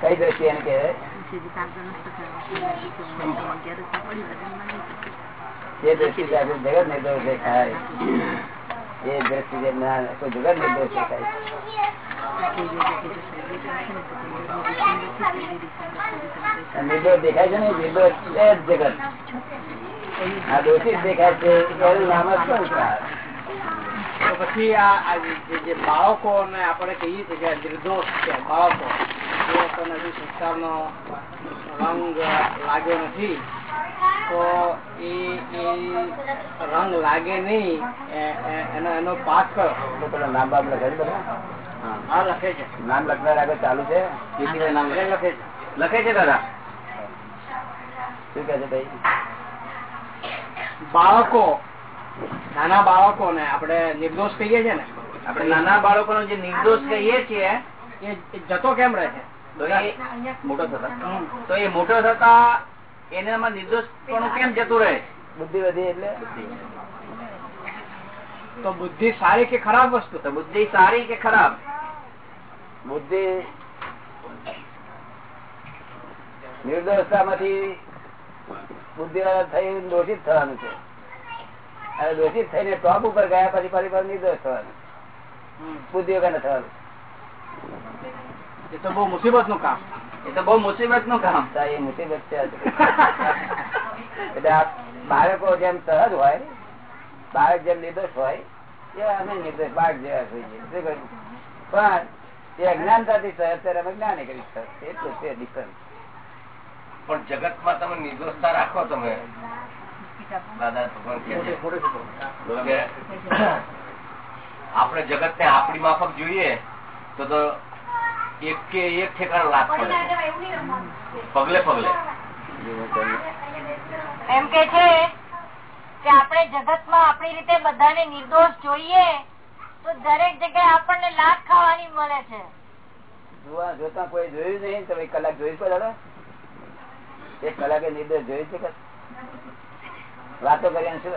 કઈ દ્રષ્ટિ એને નિર્દોષ દેખાય છે ને આ દોષિત દેખાય છે નામ જ સંસાર પછી આ જે- બાળકો ને આપણે કહીએ છીએ કે નિર્દોષ છે, બાળકો. લોકોને હજી સંસ્કારનો રંગ લાગ્યો નથી તો એ રંગ લાગે નહીં એનો એનો કરો. નામ બાપ લખે છે હા લખે છે. નામ લખનાર આગળ ચાલુ છે? એ લખે છે લખે? છે. દાદા? શું કે છે ભાઈ? બાળકો નાના બાળકો ને આપડે નિર્દોષ કહીએ છીએ ને? આપણે નાના બાળકો જે નિર્દોષ કહીએ છીએ એ જતો કેમ રહે છે? તો એ મોટો થતા. તો એ મોટો થતા એનામાં નિર્દોષ પણ કેમ જતું રહે? બુદ્ધિ વધી એટલે? તો બુદ્ધિ સારી કે ખરાબ વસ્તુ? તો બુદ્ધિ સારી કે ખરાબ? બુદ્ધિ નિર્દોષતા માંથી બુદ્ધિ વાળા થઈ દોષિત થવાનું છે. અને દોષિત થઈને ટોપ ઉપર ગયા પછી ફરી પર નિર્દોષ થવાનું. બુદ્ધિ વગર થવાનું. એ તો બહુ મુસીબતનું કામ. એ તો બહુ મુસીબતનું કામ એ મુસીબત છે એટલે બાળકો જેમ સહજ હોય બાળક જેમ નિર્દોષ હોય એ અમે નિર્દોષ બાળક જેવા થઈ શું પણ એ અજ્ઞાનતાથી સહજ ત્યારે અમે જ્ઞાને કરી સહજ એટલું છે ડિફરન્સ પણ જગતમાં તમે નિર્દોષતા રાખો તમે. દાદા ભગવાન આપણે જગત ને આપણી માફક જોઈએ તો તો એક કે એક ઠેકાણ પગલે પગલે. એમ કે છે કે આપણે જગતમાં આપણી રીતે બધાને નિર્દોષ જોઈએ તો દરેક જગ્યાએ આપણને લાભ ખાવાની મળે છે. જોવા જોતા કોઈ જોયું નહીં? તમે કલાક જોયું કોઈ દાદા? એક કલાકે નિર્દોષ જોયું છે વાતો કરીને શું?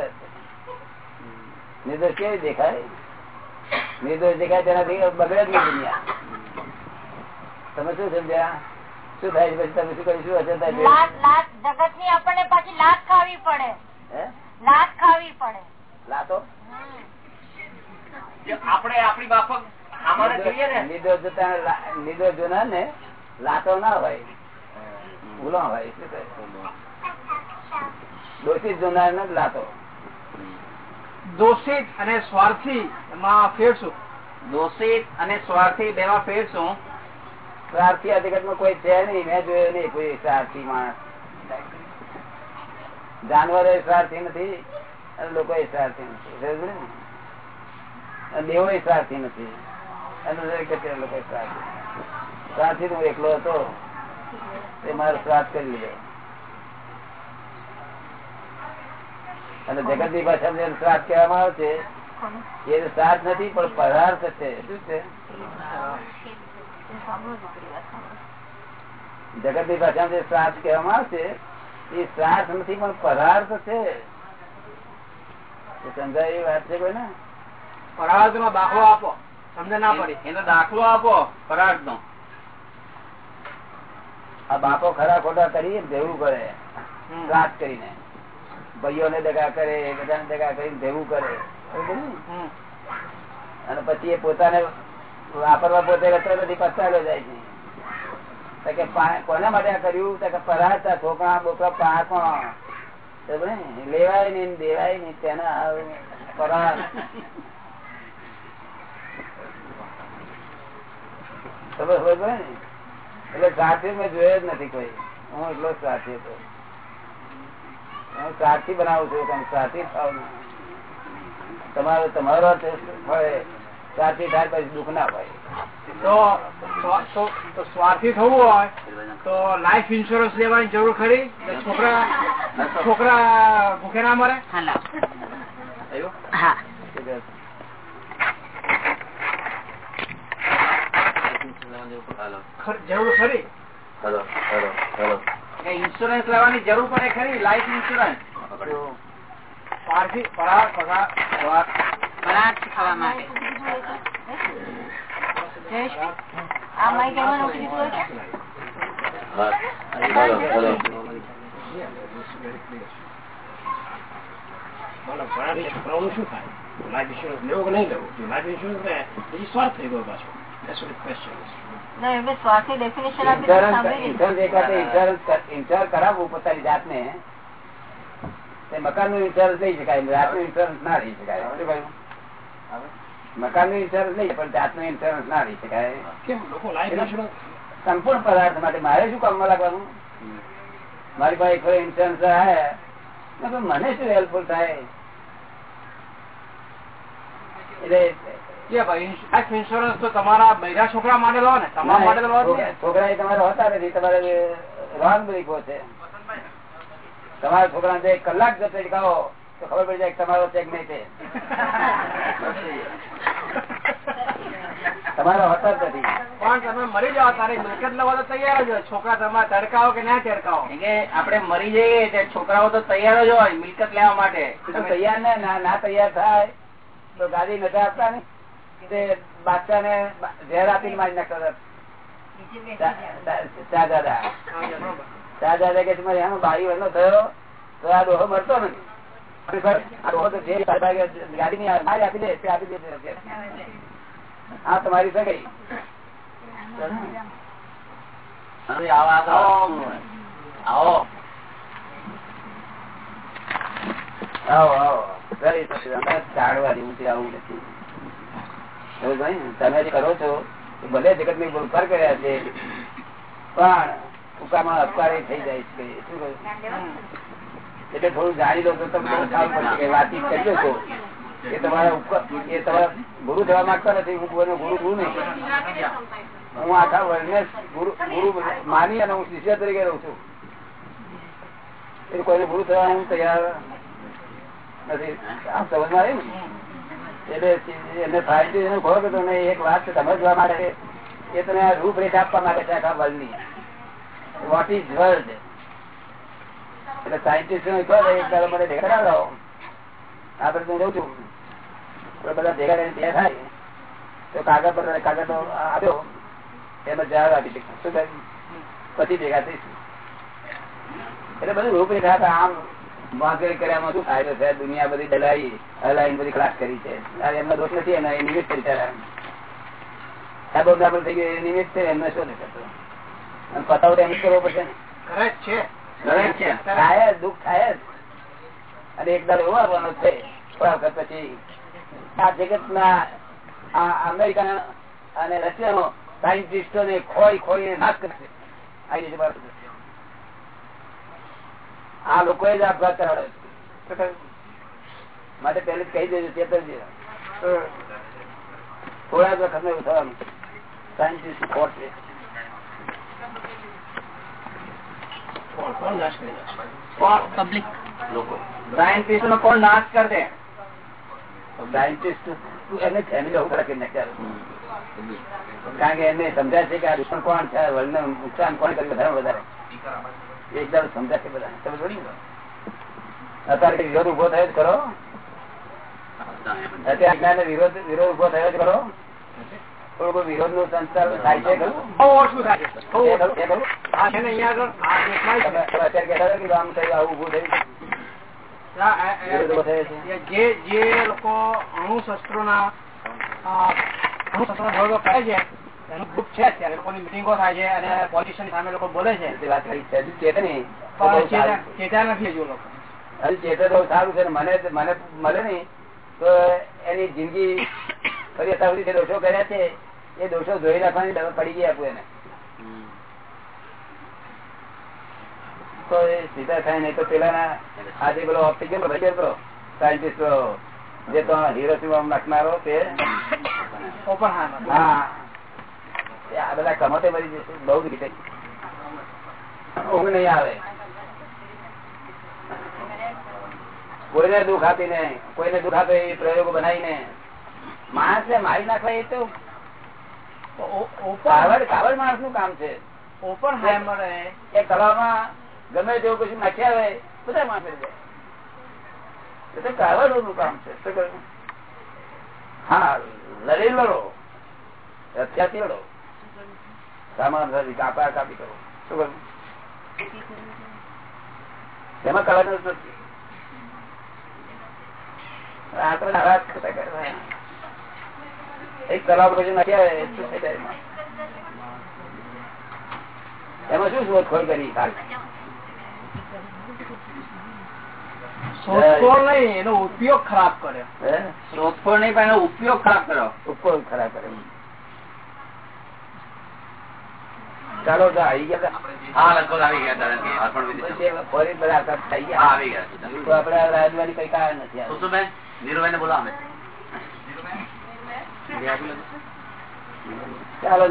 નિર્દોષ કેવી દેખાય? નિર્દોષ દેખાય તેનાથી બગડે જ નહીં દુનિયા. તમે શું સમજ્યા? શું થાય છે? પછી તમે શું કરી શું અચેતા છે? લાત લાત જગતની આપણને પાછી લાત ખાવી પડે. લાત ખાવી પડે. લાતો? જે આપણે આપણી માફક આમાં જોઈએ ને. નિર્દોષ જોતા નિર્દોષ જોનાર ને લાતો ના હોય. ભૂલો હોય દોષિત જોનાર ને લાતો. દોષિત અને સ્વાર્થી એમાં ફેર શું દોષિત અને સ્વાર્થી બેમાં ફેર શું સ્વાર્થી આ જગતમાં કોઈ છે નહીં. મેં જોયો નહીં કોઈ સ્વાર્થી માણસ. જાનવરો સ્વાર્થી નથી અને લોકો સ્વાર્થી નથી? દેવો સ્વાર્થી નથી. અને લોકો સ્વાર્થી સ્વાર્થી હું એકલો હતો. તે મારો શ્રાદ્ધ કરી લીધો. અને જગતની ભાષામાં શ્રાદ્ધ કહેવામાં આવે છે એ શ્રાદ્ધ નથી પણ પદાર્થ છે. શું છે? જગતની ભાષામાં જે શ્રાદ્ધ કહેવામાં આવશે એ શ્રાદ્ધ નથી પણ પદાર્થ છે. સમજાય એ વાત છે કોઈ ને પરાર્થ નો દાખલો આપો. તમને ના પડી. એનો દાખલો આપો પરાર્થ નો આ બાપો ખરા ખોટા કરી દેવું કરે. હમ. કરીને. ભાઈઓ ને દગા કરે બધાને દગા કરીને દેવું કરે. અને પછી એ પોતાને વાપરવા પોતે નથી પસ્તાડો જાય છે. કે કોના માટે આ કર્યું? કે પરાતા ઠોકણા બોકરા, પાકો લેવાય નઈ દેવાય નઈ તેના પરાર એટલે સાથી મેં જોયો જ નથી કોઈ. હું એટલો સાથી હતો. હું સાથી બનાવું છું સાથી થાવ તમારો તમારો હોય. સાથી થાય પછી દુઃખ ના હોય. તો સ્વા- તો- તો સ્વાર્થી થવું હોય તો લાઈફ ઇન્સ્યોરન્સ લેવાની જરૂર ખરી? છોકરા છોકરા ભૂખે ના મરે? જરૂર ખરી? Hello hello hello. ઇન્સ્યોરન્સ લેવાની જરૂર પડે ખરી? લાઈફ ઇન્સ્યોરન્સ સ્વાર્થી પરાગ ખાવા માટે. લાઈફ ઇન્સ્યોરન્સ લેવો સ્વાર્થ થઈ ગયો પાછો પોતાની જાતને ને મકાનનું ઇન્સ્યોરન્સ લઈ શકાય રાતનું ઇન્સ્યોરન્સ ના લઈ શકાય? મકાન નો ઇન્સ્યોરન્સ નહીં પણ જાતનું ઇન્સ્યોરન્સ ના લઈ શકાય સંપૂર્ણ પદાર્થ માટે મારે શું કામમાં લાગવાનું? મારી પાસે કોઈ ઇન્સ્યોરન્સ આવે તો મને શું હેલ્પફુલ થાય? તમારા છોકરા કલાક જો ચડકાવો તો ખબર પડી જાય તમારો ચેક નહીં છે તમારો હોતા જ નથી. પણ તમે મરી જાઓ તારે મિલકત લેવા તો તૈયાર જ હોય. છોકરા તમારે તડકાવો કે ના તડકાવો કે આપણે મરી જઈએ તે છોકરાઓ તો તૈયાર જ હોય મિલકત લેવા માટે. તૈયાર ને ના ના તૈયાર થાય તો ગાડી નથી આપતા ને? તે બાદશાહ ને ઝેર આપીને મારી નાખતા દાદા શાહજાદા દાદા કે તમારે આનો બારી વહેલો થયો તો આ ડોહો મરતો નથી. આ તમારી સગાઈ નથી? તમે કરો છો ભલે જગતની ઉપકાર કર્યા છે, પણ ઉપકારમાં અપકારે થઈ જાય છે, શું કહ્યું? એટલે થોડું જાણી લો તો તમને ખ્યાલ પડશે કે વાતચીત કરી લો એ તમારા એ તમારા ગુરુ થવા માંગતા નથી હું ગુરુ ગુરુ છું નહીં. હું આખા વર્લ્ડ ગુરુ ગુરુ માની અને હું શિષ્ય તરીકે રહું છું. એટલે કોઈને ગુરુ થવા હું તૈયાર નથી. આમ સમજમાં આવ્યું ને? એટલે એને ફાયદો એને ખોરો કે તમને એક વાત સમજવા માટે એ તમે રૂપરેખા આપવા માટે છે આખા વર્લ્ડની વોટ ઇઝ વર્લ્ડ એટલે સાયન્ટિસ્ટ મને દેખાડો આપડે હું જઉં છું. બધા ભેગા ત્યાં થાય. તો કાગળ પર કાગળ તો આવ્યો એમાં જવાબ આપી શકું શું થાય? પછી ભેગા થઈશું. એટલે બધું રૂપરેખા તો આમ વાંકરી કર્યામાં શું ફાયદો છે? દુનિયા બધી દલાઈ હલાઈ બધી ક્લાસ કરી છે. એમનો દોષ નથી, એના એ નિમિત્ત સાહેબ બરાબર થઈ ગયો. એ નિમિત્ત છે. એમને શું નહીં કરતો પતાવો એમ કરવો પડશે જ છે. થાય દુઃખ થાય અને એક દાડો એવો આવવાનો છે. થોડા વખત પછી આ જગત ના અમેરિકા અને રશિયાનો સાયન્ટિસ્ટો ને ખોઈ ખોઈને નાશ કરશે આ લોકો જ આપઘાત કરાવે? માટે પેલે કહી દેજો ચેતનજી. થોડા વખત એવું થવાનું. સાયન્ટિસ્ટ ખોટ છે. કરી પબ્લિક લોકો સાયન્ટિસ્ટ નો કોણ નાશ કર સાયન્ટિસ્ટ કરી સમજાય છે કે આ દુશ્મન કોણ છે? વર્લ્ડ નુકસાન કોણ કર્યું? વધારે. વધારે સમજાય બધા જોડી વિરોધ ઊભો થયો અત્યારે વિરોધ ઊભો થયો જ ખરો? થોડું વિરોધ નો સંસ્કાર થાય છે. અત્યારે કે આમ થયું આવું ઉભું થયું. જે જે લોકો અણુ શસ્ત્રો ના અણુ શસ્ત્રો ધોરણો કરે છે એનું ગ્રુપ છે અત્યારે. લોકોની મિટિંગો થાય છે અને પોલિટિશિયન સામે લોકો બોલે છે. વાત કરી છે. હજુ ચેતે નથી હજુ લોકો. હજુ ચેતે તો સારું છે મને મને મળે નહીં. તો એની જિંદગી ફરી અત્યાર સુધી દોષો કર્યા છે એ દોષો ધોઈ નાખવાની પડી ગઈ આપું એને. તો એ સીધા થાય નહીં તો પેલા આજે પેલો ઓપ્ટિકલ પેલો સાયન્ટિસ્ટ જે તો હિરોશીમા નાખનારો તે હા. એ આ બધા કમતે મરી જશે બહુ રીતે. ઊંઘ નહીં આવે. કોઈને દુઃખ આપીને કોઈને દુઃખ આપે એ પ્રયોગો બનાવીને. માણસ ને મારી નાખવા એ તો કાવડ કાવડ માણસનું કામ છે. ઓપન એ કલામાં ગમે તેવું પછી નાખી આવે બધા માણસ જાય. કાવડનું કામ છે. શું કરવું હા લડી લડો. અત્યારથી લડો. સામાન કાપા કાપી કરો. શું કરવું એમાં કલાકાર નથી. આ તો થતા કરવા. એક કલાક પછી નથી આવે એટલું થઈ જાય એમાં. એમાં શું શોધખોળ કરી? શોધખોળ નહીં એનો ઉપયોગ ખરાબ કર્યો શોધખોળ નહીં પણ એનો ઉપયોગ ખરાબ કર્યો ઉપર ખરાબ કરે. ચાલો તો આવી ગયા આપડે રાજવાની કઈ કારણ નથી નીરુભાઈ? ને બોલો અમે ચાલો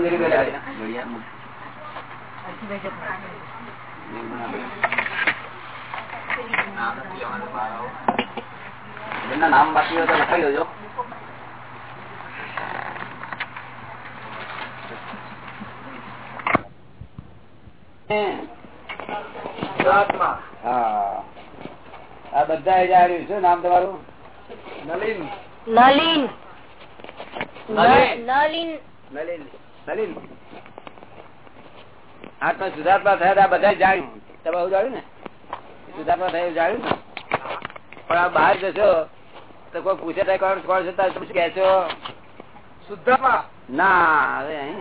જેમના નામ બાકી હોય તો લખાઈ દેજો. હા. આ બધા જાણ્યું શું નામ તમારું? નલિન. નલિન. નલિન. નલિન. નલિન. નલિન. આત્મા સુધાર્થમાં થયા બધા જાણ્યું. તમે જાણ્યું ને? સુધાર્થમાં થયું જાણ્યું ને? પણ આ બહાર જશો તો કોઈ પૂછે કોણ કોણ છે તમે શું કહે છો શુદ્ધાત્મા ના હવે અહીં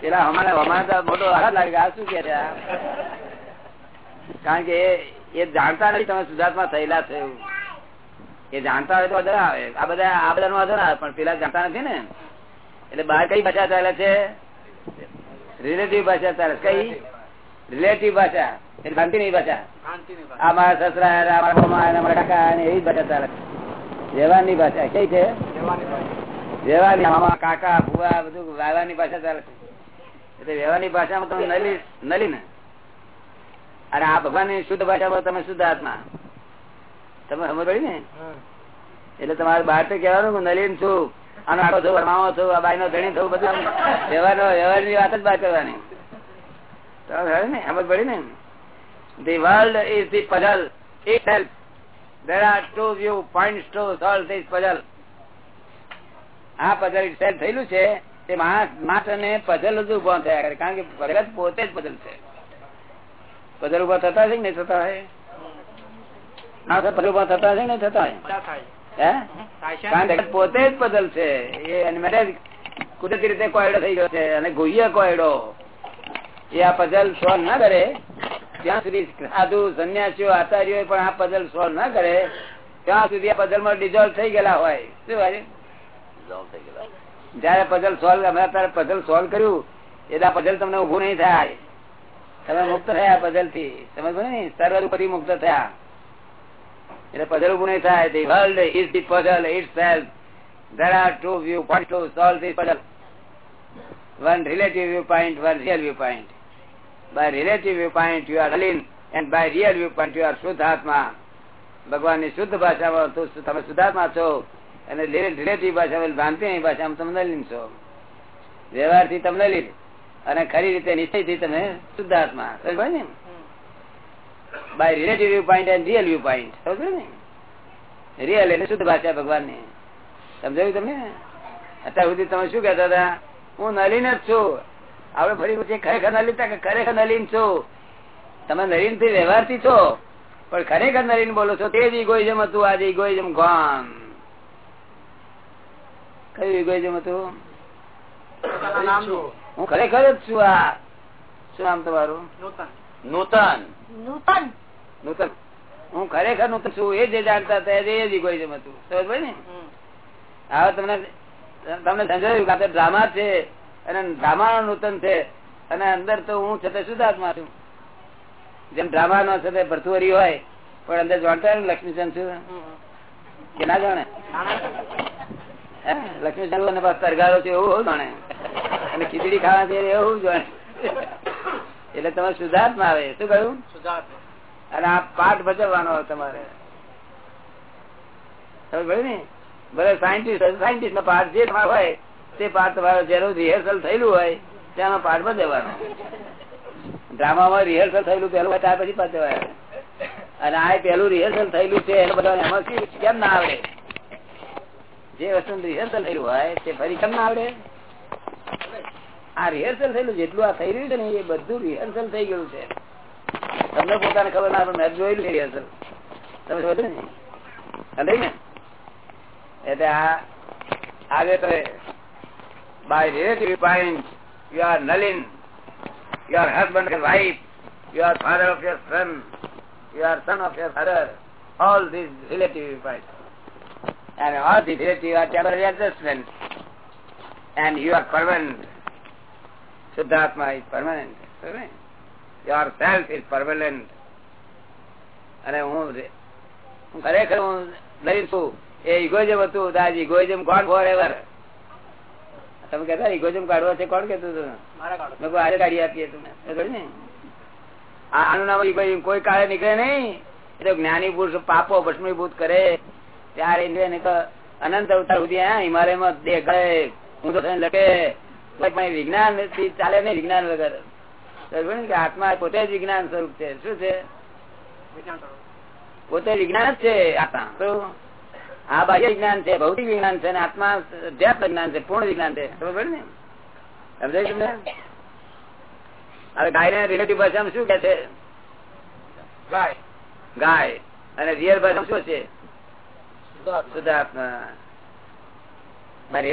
પેલા અમારે અમારે તો મોટો હાથ લાગે આ શું કે કારણ કે એ- એ જાણતા નથી તમે સુધાર્થમાં થયેલા છે એવું. એ જાણતા હોય તો અધર આવે. આ બધા આ બધા વાંધો અધર આવે પણ પેલા જાણતા નથી ને. એટલે બહાર કઈ ભાષા ચાલે છે? રિલેટિવ ભાષા ચાલે કઈ? રિલેટિવ ભાષા. એટલે શાંતિની ભાષા. આ મારા સસરા મારા કાકા અને એવી ભાષા ચાલે રહેવાની ભાષા. કઈ છે? રહેવાની મામા કાકા ભુવા બધું વાવાની ભાષા ચાલે છે. એટલે રહેવાની ભાષામાં તમે નલી નલી ને. અને આ ભગવાન શુદ્ધ ભાષામાં તમે શુદ્ધ આત્મા. તમે સમજ પડી ને એટલે તમારે બહાર તો કહેવાનું નલીન છું. આનો આખો છો મામો છો આ બાઈ નો ધણી થવું બધું આમ વ્યવહારનો વ્યવહારની વાત જ બહાર કરવાની. ને? સમજ પડી ને? The world is the puzzle it help there are two view points to solve this puzzle. આ પઝલ ઇટસેલ્ફ થયેલું છે તે માણસ ને પઝલ જ ઊભો થયા કરે. કારણ કે જગત પોતે જ પઝલ છે. પઝલ ઊભા થતા છે કે નહીં થતા હોય પઝલ થતા છે પોતે જ બદલ છે. એ કુદરતી રીતે કોયડો થઈ ગયો છે અને ગુહ્ય કોયડો. એ આ પઝલ સોલ્વ ના કરે. ત્યાં સુધી સાધુ સંન્યાસીઓ આચાર્યો પણ આ પઝલ સોલ્વ ના કરે. ત્યાં સુધી આ પઝલમાં ડિઝોલ્વ થઈ ગયેલા હોય. શું ભાઈ જયારે પઝલ સોલ્વ અમે અત્યારે પઝલ સોલ્વ કર્યું એટલે આ પઝલ તમને ઉભું નહીં થાય. તમે મુક્ત થયા પઝલથી સમજ ને? સર્વરૂપથી મુક્ત થયા. એટલે પઝલ ઉભું નહીં થાય the world is the puzzle itself there are two viewpoints to solve this puzzle one relative viewpoint one real viewpoint by relative viewpoint you are Alin and by real viewpoint you are શુદ્ધ આત્મા ભગવાનની શુદ્ધ ભાષામાં તો તમે શુદ્ધાત્મા છો અને રિલેટિવ ભાષામાં ભ્રાંતિની ભાષામાં તમે નલિન છો વ્યવહારથી તમે નલિન અને ખરી રીતે નિશ્ચયથી તમે શુદ્ધ આત્મા સમજ ને by relative viewpoint and real viewpoint સમજો ને? રિયલ એટલે શુદ્ધ ભાષા ભગવાનની. સમજાયું તમને? અત્યાર સુધી તમે શું કહેતા હતા? હું નલીન જ છું. આપડે ફરી પછી ખરેખર નલીન કે ખરેખર નલીન છું. તમે નલિનથી વ્યવહારથી છો. પણ ખરેખર નલિન બોલો છો તે જ ઇગોઇઝમ હતું. આજે ઇગોઇઝમ ગોન કયું ઇગોઇઝમ હતું? હું ખરેખર જ છું આ. શું નામ તમારું? નૂતન. નૂતન. નૂતન. હું ખરેખર નૂતન છું એ જે જાણતા હતા એ જ ઇગોઇઝમ હતું. સમજ ભાઈ ને? હવે તમને તમને સમજાયું કે ડ્રામા છે અને ડ્રામા નૂતન છે અને અંદર તો હું છતાં શુદ્ધાત્મા છું. જેમ ડ્રામા નો છતાં ભરતુવરી હોય પણ અંદર જાણતા લક્ષ્મીચંદ છું કે ના જાણે? લક્ષ્મીચંદ અને તરગારો છે એવું એવું જાણે? અને ખીચડી ખાવા છે એવું જાણે? એટલે તમે માં આવે. શું કહ્યું. અને આ પાઠ ભજવવાનો તમારે. સમજ ને? ભલે સાયન્ટિસ્ટ સાયન્ટિસ્ટ નો પાઠ જે તમારો હોય તે પાઠ તમારો જેનું રિહર્સલ થયેલું હોય ત્યાંનો પાઠ ભજવવાનો. ડ્રામામાં રિહર્સલ થયેલું પેલું હોય ત્યાર પછી ભજવાય. અને આ પેલું રિહર્સલ થયેલું છે એને બધા એમાં કેમ ના આવડે? જે વસ્તુ રિહર્સલ થયેલું હોય તે ફરી કેમ ના આવડે? આ રિહર્સલ થયેલું જેટલું આ થઈ રહ્યું છે ને, એ બધું રિહર્સલ થઈ ગયું છે. તમને પોતાને ખબર ના મેં જોયેલું છે રિહર્સલ તમે જોયું ને? એટલે આ તો by relative point you are Nalin you are husband wife you are father of your son you are son of your father all these relative points. And all these relative are temporary adjustments and you are permanent Siddhartma is permanent your self is permanent અને હું હું ખરેખર હું લઈ છું. એ egoism હતું દાદી egoism કોણ ફોર એવર તમે કહેતા ઇગોઇઝમ કાઢવો છે? કોણ કેતું હતું? મેં આજે કાઢી આપીએ તમે આનું નામ ઇગોઇઝમ કોઈ કાળે નીકળે નહીં. એ તો જ્ઞાની પુરુષ પાપો ભસ્મીભૂત કરે. ત્યારે એને તો અનંત અવતાર સુધી હિમાલયમાં દેખાય. હું તો લખે પણ વિજ્ઞાનથી ચાલે નહીં વિજ્ઞાન વગર. કે આત્મા પોતે જ વિજ્ઞાન સ્વરૂપ છે? શું છે? પોતે વિજ્ઞાન જ છે આત્મા. આ બાહ્ય વિજ્ઞાન છે ભૌતિક વિજ્ઞાન છે અને આત્મા અધ્યાત્મ વિજ્ઞાન છે પૂર્ણ વિજ્ઞાન છે. ખબર ને? સમજાય તમને? હવે ગાય ને રિલેટિવ ભાષામાં શું કે છે? ગાય. ગાય. અને રિયલ ભાષામાં શું છે? શુદ્ધાત્મા. બકરી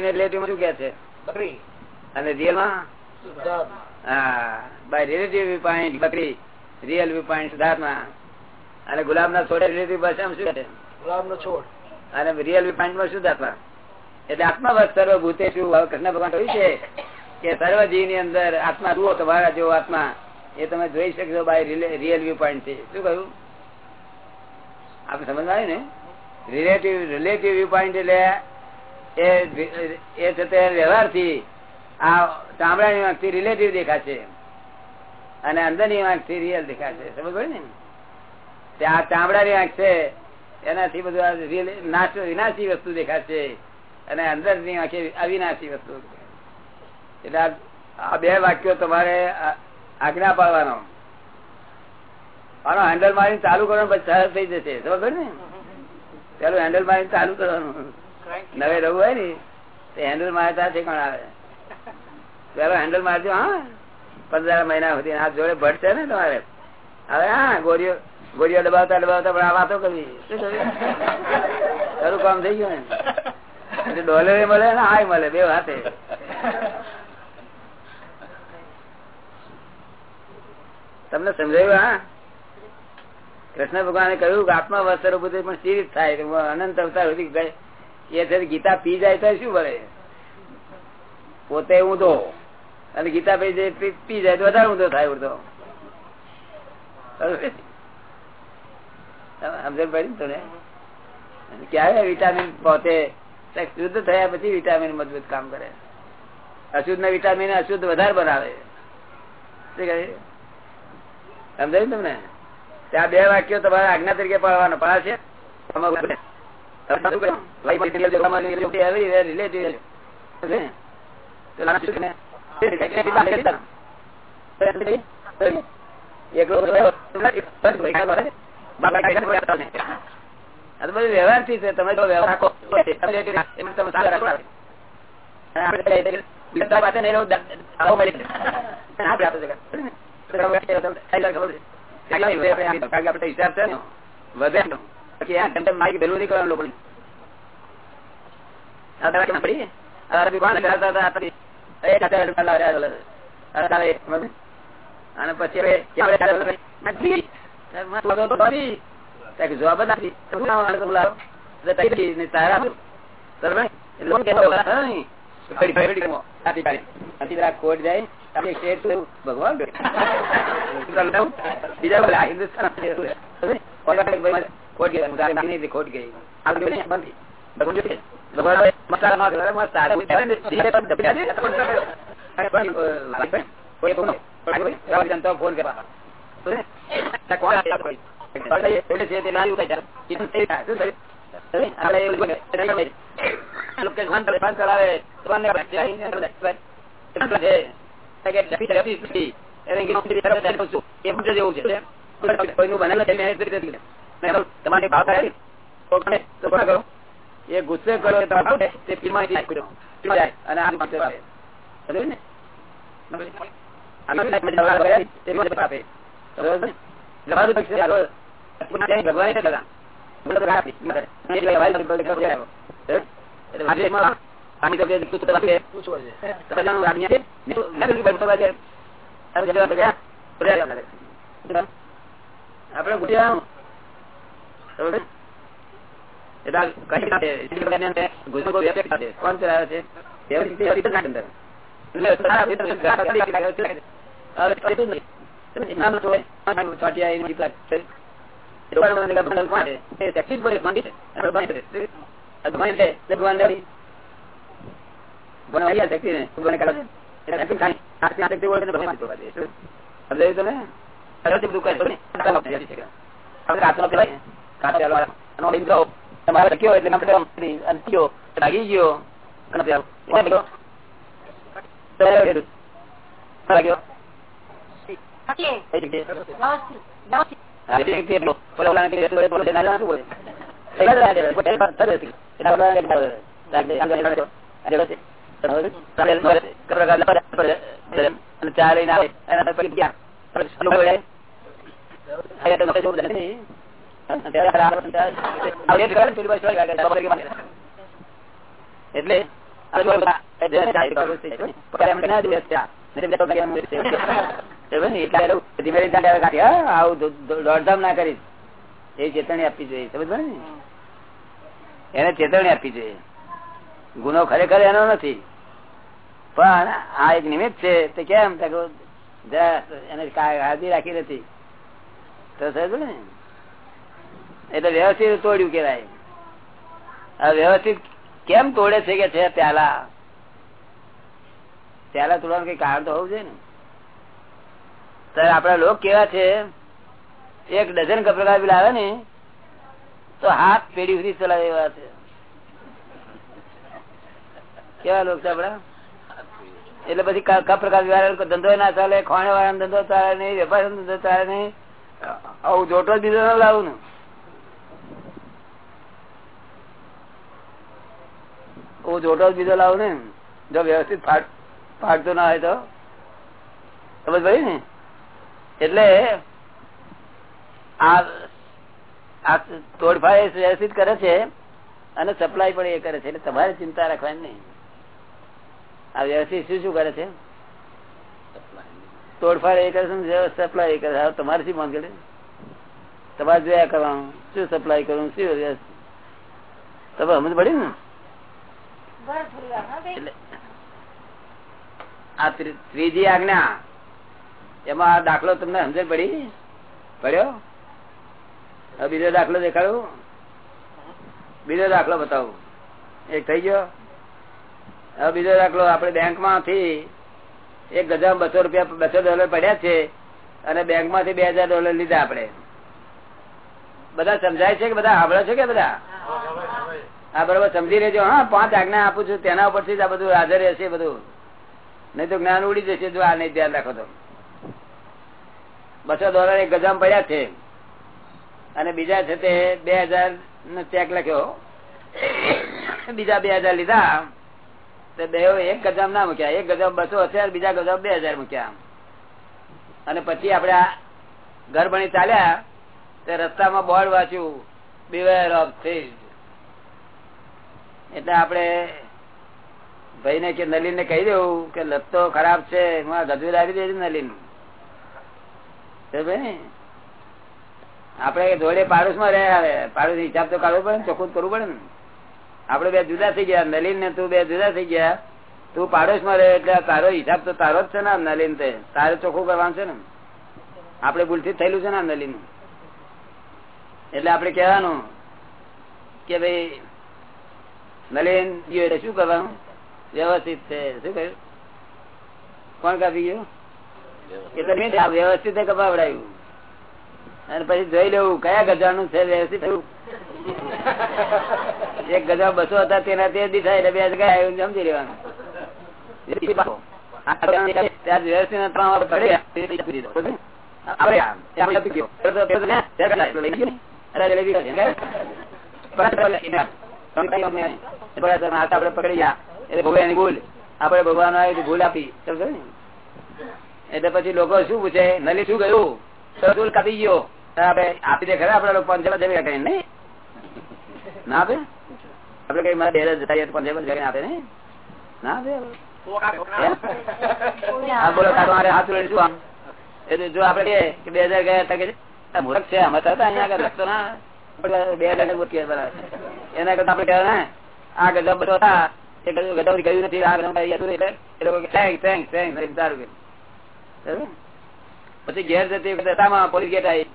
ને રિલેટિવ શું કે છે? બકરી. અને રિયલમાં બાય રિલેટિવ વ્યૂ બકરી. રિયલ વ્યૂ સુધાર્થમાં અને ગુલાબ ના છોડે રિલેટિવ ભાષામાં શું છે ગુલાબ નો છોડ. અને રિયલ વ્યૂ પોઈન્ટમાં શુદ્ધાત્મા એટલે આત્માવત સર્વ ભૂતે શું કૃષ્ણ ભગવાન કહ્યું છે કે સર્વ જીવની અંદર આત્મા જુઓ તમારા જેવો આત્મા. એ તમે જોઈ શકશો બાય રિયલ વ્યૂ પોઈન્ટથી. શું કહ્યું? આપણે સમજ આવ્યું ને? રિલેટિવ રિલેટિવ વ્યૂ પોઈન્ટ એટલે એ એ છે તે વ્યવહારથી આ ચામડાની વાંકથી રિલેટિવ દેખાશે. અને અંદરની વાંકથી રિયલ દેખાશે. સમજ પડે ને? તે આ ચામડાની વાંક છે, એનાથી બધું વિનાશી વસ્તુ દેખાશે. અને અંદરની આંખે અવિનાશી વસ્તુ એટલે આ- બે વાક્યો તમારે આજ્ઞા પાડવાનો. આનો હેન્ડલ મારીને ચાલુ કરવાનું, પછી સરસ થઈ જશે. ખબર ને? પેલું હેન્ડલ મારીને ચાલુ કરવાનું. નવે રવું હોય ને, તો હેન્ડલ મારતા છે કોણ આવે. પેલો હેન્ડલ મારજો, હા. પંદર મહિના સુધી આ જોડે ભટશે ને તમારે. હવે હા ગોરીઓ ગોરીઓ દબાવતા દબાવતા પણ આ વાતો કરવી. તારું કામ થઈ ગયું ને? ડોલર મળે ને હાય મળે, બે હાથે. તમને સમજાયું, હા? કૃષ્ણ ભગવાને કહ્યું કે આત્મા વસ્ત્ર બધું પણ સ્થિર થાય અનંત અવતાર સુધી એ ગીતા પી જાય તો શું ભરે પોતે ઊંધો. અને ગીતા પી જાય પી- જાય તો વધારે ઊંધો થાય ઉડતો. ક્યારે વિટામિન પોતે? શુદ્ધ થયા પછી વિટામિન મજબૂત કામ કરે. અશુદ્ધ ના વિટામિન અશુદ્ધ વધારે બનાવે. શું કહે? સમજાયું તમને? ત્યાં બે વાક્યો તમારે આજ્ઞા તરીકે પાડવાના પાડશે વ્યવહારથી છે તમે વ્યવહાર અને પછી જવાબ નથી. તારા સર્વે એટલે સાચી પાડી. નથી જરા ખોટ આપણે શેઠ તો એવું ભગવાન બીજા બોલે આ હિન્દુસ્તાન ખોટ ગઈ તારે માની હતી ખોટ ગઈ આ બધું નહીં, બંધ થઈ. ભગવાન જોડે. ભગવાન હવે મસાલા માં મસ્ત સારા હોય. ધીરે પણ દબી જાય. અરે પણ, કોઈ કોનો? રાવલ જનતા ફોન કરવા તો ને, ત્યાં કોણ આવ્યા કોઈ? એટલે છે તે લાવી ઉતારી જાય. કીધું તે થાય. શું થયું? હવે આપણે એવું બોલે. લોકો ફોન કરે, ફોન કરાવે. ફોન ને આવીને બધા એટલા છે. કોણ ડબી છે સુધી. એને કીધું ના અંદર એટલે સારા છું. એ સમજે જેવું છે. અરે તો છે, મેં નામ તો કીધું. મેં કહ્યું, તમારે ભાવ થાય ને? તો કોને? તો કોને કરો? એ ગુસ્સે કરો તે પીમાં જાય અને આ પાસે આવે સમજ્યું ને તમારે લખ્યો એટલે લાગી ગયો. એટલે દોડધામ ના કરીશ એ ચેતવણી આપવી જોઈએ સમજ ને એને ચેતવણી આપવી જોઈએ ગુનો ખરેખર એનો નથી પણ આ એક નિમિત્ત છે, તે કેમ? એને હાજરી રાખી નથી. તો સમજ ને? એટલે વ્યવસ્થિત તોડ્યું કેવાય આ વ્યવસ્થિત કેમ તોડે છે કે છે પ્યાલા? પ્યાલા તોડવાનું કઈ કારણ તો હોવું જોઈએ ને? સર આપડા લોક કેવા છે? એક ડઝન કપડા બી લાવે ને, તો હાથ પેઢી સુધી ચલાવે એવા છે. કેવા લોક છે આપડા એટલે પછી કપ પ્રકાર ધંધો ના ચાલે ખોણે વાળા ધંધો ચાલે નહીં વેપાર ધંધો ચાલે નહીં. આવું જોટો બીજો ના લાવું ને. હું જોટો બીજો લાવું ને. જો વ્યવસ્થિત ફાટતો ના હોય તો. સમજ ભાઈ ને? એટલે આ તોડફાડ વ્યવસ્થિત કરે છે અને સપ્લાય પણ એ કરે છે. એટલે તમારે ચિંતા રાખવાની નહીં. આ વ્યવસ્થિત શું શું કરે છે? તોડફાડ એ કરે છે સપ્લાય એ કરે તમારે શું કરે? તમારે જોયા કરવાનું. શું સપ્લાય કરવું? શું તમે સમજ પડી ને? આ ત્રીજી આજ્ઞા. એમાં દાખલો તમને સમજણ પડી? પડ્યો? બીજો દાખલો દેખાડું. બીજો દાખલો બતાવું. એક થઈ ગયો? હવે બીજો દાખલો આપડે બેંકમાંથી એક ગજા બસો રૂપિયા, બસો ડોલર પડ્યા છે અને બેંકમાંથી બે હજાર ડોલર લીધા આપડે બધા સમજાય છે કે બધા આવડે છે કે બધા? હા, બરોબર. સમજી લેજો. હા, પાંચ આજ્ઞા આપું છું. તેના ઉપરથી જ આ બધું હાજર રહેશે બધું. નહીં તો જ્ઞાન ઉડી જશે જો આ નહીં ધ્યાન રાખો તો. બસો ડોલર એક ગજામ પડ્યા છે. અને બીજા છે તે બે હજાર નો ચેક લખ્યો. બીજા બે હજાર લીધા. તો બે એક ગજામ ના મૂક્યા. એક ગજામ બસો હશે બીજા ગજામ બે હજાર મૂક્યા. અને પછી આપડે ઘર બની ચાલ્યા, તે રસ્તામાં બોર્ડ વાંચ્યું બીવેર ઓફ થીજ એટલે આપડે ભાઈ ને કે નલીન ને કહી દેવું કે, લત્તો ખરાબ છે ગજુ લાવી દેજો નલીન આપડે જોડે પાડોશમાં રહ્યા હવે. પાડોશ હિસાબ તો કાઢવો પડે ને, ચોખ્ખું કરવું પડે ને. આપડે બે જુદા થઈ ગયા. નલિન ને તું બે જુદા થઈ ગયા. તું પાડોશમાં રહે એટલે તારો હિસાબ તો તારો જ છે ને નલિન તે. તારે ચોખ્ખું કરવાનું છે ને આપડે ભૂલથી થયેલું છે ને નલીન. એટલે આપડે કેવાનું કે ભાઈ, નલિન શું કરવાનું? વ્યવસ્થિત છે. શું કહ્યું? કોણ કાપી ગયું? એટલે મેં વ્યવસ્થિત કપાવડાયું. અને પછી જોઈ લેવું કયા ગજાનું છે વ્યવસ્થિત થયું. એક ગજા બસો હતા, તેના તે દીધા એટલે બે જગ્યા સમજી લેવાનું આપડે ભગવાન ભૂલ. આપી. એટલે પછી લોકો શું પૂછે? નલી શું ગયું? કાપી ગયો. આપડે આપી દે ખરા આપડે લોકો નહીં. ના આપે? આપડે કઈ મારા ડેરે જતા પંચાયત જઈને આપે ને? ના આપે? આ મૂર્ખ છે, અમે તો અહીંયા આગળ લખતો ના. બે હજાર મૂર્ખ કહેવાય બરાબર. એના કરતા આપડે કહેવાય ને આ ગધા બધો હતા ગયું નથી એટલે એ લોકો થેન્ક થેન્ક પછી ઘેર જતી પોલીસ ગેટ આવી.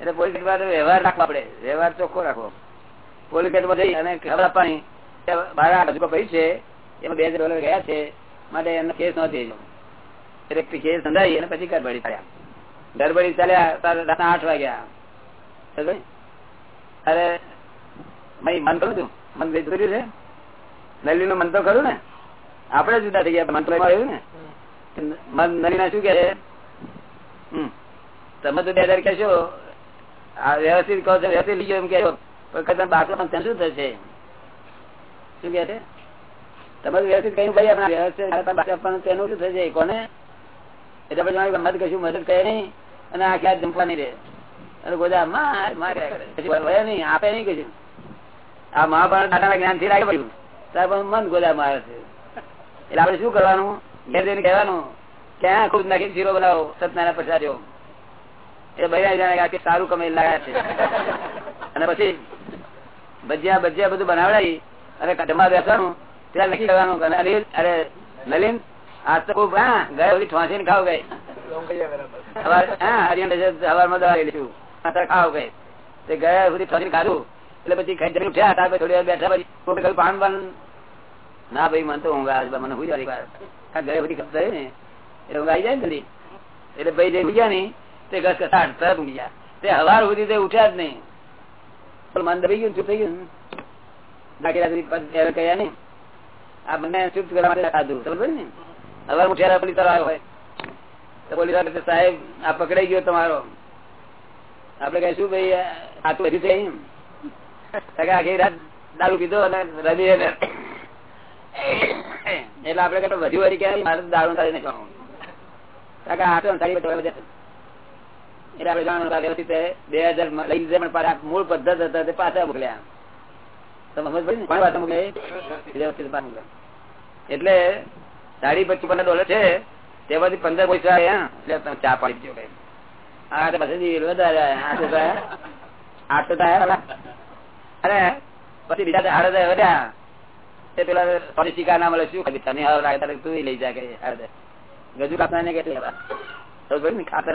એટલે પોલીસ ગેટ વ્યવહાર રાખવો આપડે વ્યવહાર ચોખ્ખો રાખવો. પોલીસ ગેટમાં જઈ અને ખબર આપવાની બાર હજુ ભાઈ છે? એમાં બે હજાર ડોલર ગયા છે. માટે એનો કેસ નહોતી એટલે કેસ નોંધાઈ અને પછી ગરબડી ચાલ્યા ગરબડી ચાલ્યા રાતના આઠ વાગ્યા. અરે મન કરું છું મન કર્યું છે? નલી નું મન તો ખરું ને? આપડે જુદા થઈ ગયા મંત્ર આવ્યું ને? મન નલી ના શું કે તમે તો બે હજાર કહેશો. વ્યવસ્થિત કહો છો, વ્યવસ્થિત લીધો એમ કહેશો. પણ બાટલો શું થશે? શું કે છે? તમે વ્યવસ્થિત કહ્યું, ભાઈ, આપણા વ્યવસ્થિત તેનું શું થશે? કોને? એટલે પછી મારી મદદ કશું મદદ કરે નહીં અને આ ક્યાં જમવા નહીં રે અને ગોદા, માર નહીં, આપે નહીં કશું. આ મહાભારત દાદાના જ્ઞાનથી લાગે પડ્યું સાહેબ મન ગોદા મારે છે. એટલે આપડે શું કરવાનું? ઘેર જઈને કહેવાનું, ક્યાં ખુદ નાખી શીરો બનાવો, સત્યનારાયણ પ્રસાદ એ જાણે સારું કમાઈ લાગ્યા છે. અને પછી ભજીયા ભજીયા બધું બનાવડાવી અને જમા બેસવાનું, ત્યાં લખી લેવાનું અરે નલિન આજ તો ખૂબ, હા, ગયા બધી ને ખાવ ગઈ. એટલે પછી થોડી વાર બેઠા પછી કહ્યું, પાન પાન. ના ભાઈ, મને તો મને હુઈ જાય ગયા ને, એટલે ઊંઘ આવી જાય એટલે ભાઈ ઉગ્યા નહીં, તે ઘસ કસાટ તરત ઊંઘી તે હવાર સુધી ઉઠ્યા જ નહીં. મન દબાઈ ગયું ચૂપ થઈ ગયું દાખલા કયા નહીં. આ બંને ચૂપ કરવા માટે ખાધું સમજ ને? હવે ઉઠ્યા પોલીસ આવ્યો હોય, તો પોલીસ સાહેબ, આ પકડાઈ ગયો તમારો. આપડે કહીશું ભાઈ, આ તો હજી થઈ આખી રાત દારૂ પીધો અને રવિ એટલે આપડે કઈ વધુ વધી ક્યાં? મારે દારૂ તારી કાકા આઠસો સાડી એટલે આપડે જાણવાનું વ્યવસ્થિત બે હજાર લઈ પણ તે ડોલર છે. તેમાંથી પંદર પૈસા ચા પાડી પછી વધારે આઠ તો અરે, પછી બીજા હાડે વધ્યા. તે પેલા શિકાર ના મળે, શું કરી તને તું લઈ જાય કે ગજુ કાપના ને? કેટલી ખાતર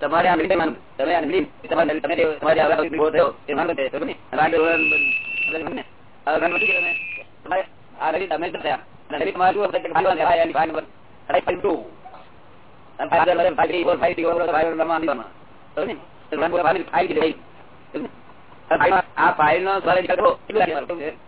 તમારે આ તમે તમારે તમે તમારે ઊભો થયો એ માનો છે. તમે આ રવિ તમે થયા રવિ તમારું આ ફાઇલ નો સ્વર ફાઇલો જે તમારે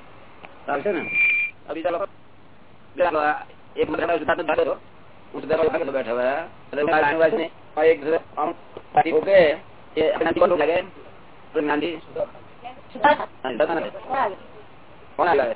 આવશે ને? અભી ચાલો. એક મહિના સુધાર ભાગો હું? સુધાર કોણ લાગે?